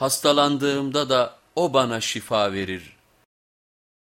hastalandığımda da o bana şifa verir.